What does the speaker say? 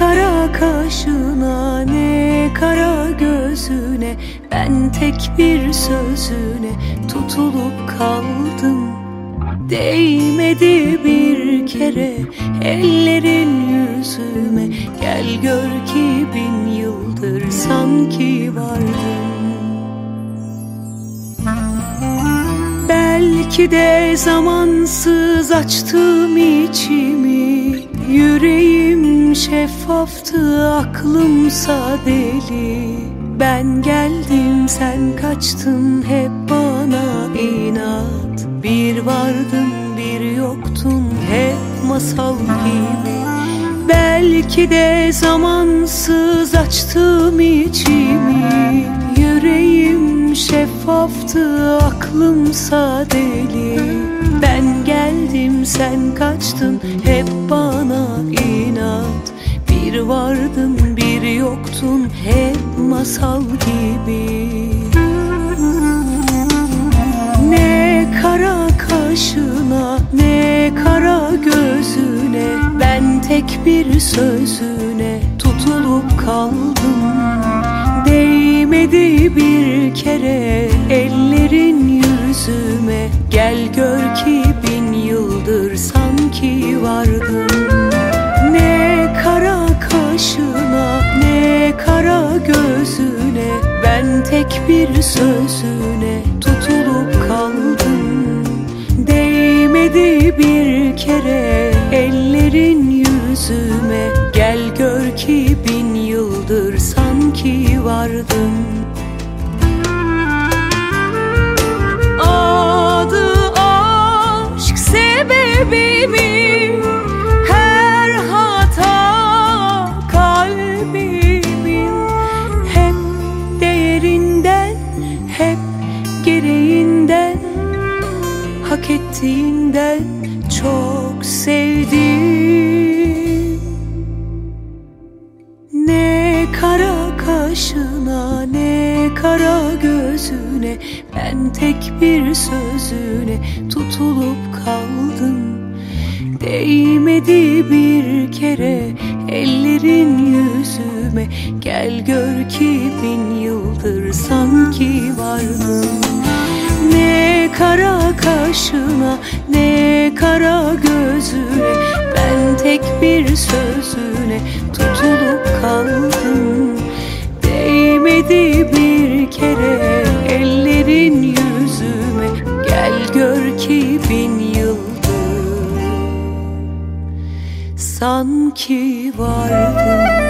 kara kaşına ne kara gözüne Ben tek bir sözüne tutulup kaldım. Değmedi bir kere ellerin yüzüme. Gel gör ki bin yıldır sanki vardım. Belki de zamansız açtım içimi şeffaftı aklımsa deli Ben geldim sen kaçtın. Hep bana inat. Bir vardın bir yoktun. Hep masal gibi. Belki de zamansız açtım içimi. Yüreğim şeffaftı aklımsa deli Ben geldim sen kaçtın. Hep bana vardın bir yoktun hep masal gibi. Ne kara kaşına ne kara gözüne Ben tek bir sözüne tutulup kaldım. Değmedi bir kere ellerin yüzüme. Gel gör ki bin yıldır sanki vardım Tek bir sözüne tutulup kaldım. Değmedi bir kere ellerin yüzüme. Gel gör ki bin yıldır sanki vardım. Adı aşk sebebimi Hak ettiğinden çok sevdim. Ne kara kaşına ne kara gözüne Ben tek bir sözüne tutulup kaldım. Değmedi bir kere ellerin yüzüme. Gel gör ki bin yıldır sanki vardım Ne kara kaşına ne kara gözüne Ben tek bir sözüne tutulup kaldım. Değmedi bir kere ellerin yüzüme Gel gör ki bin yıldır. Sanki vardı